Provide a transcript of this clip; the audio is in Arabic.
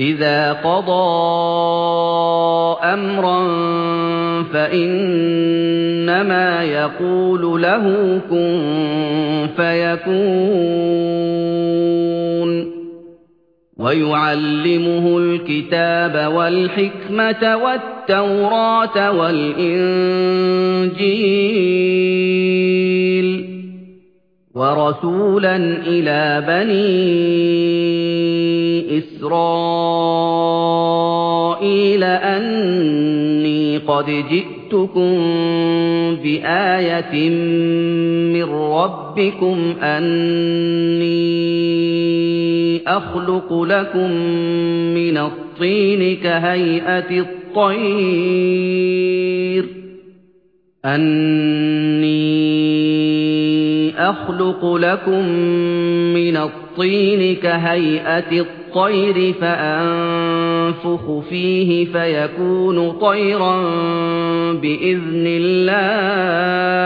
إِذَا قَضَىٰ أَمْرًا فَإِنَّمَا يَقُولُ لَهُ كُن فَيَكُونُ. وَيُعَلِّمُهُ الْكِتَابَ وَالْحِكْمَةَ وَالتَّوْرَاةَ وَالْإِنجِيلَ. وَرَسُولًا إِلَىٰ بَنِي إِسْرَائِيلَ أَنِّي قَدْ جِئْتُكُم بِآيَةٍ مِّن رَّبِّكُمْ أَنِّي أَخْلُقُ لَكُم مِّنَ الطِّينِ كَهَيْئَةِ الطَّيْرِ أَنِّي أَخْلُقُ لَكُم مِّنَ الطِّينِ كَهَيْئَةِ الطَّيْرِ فأنفخ فيه فيكون طيرا بإذن الله.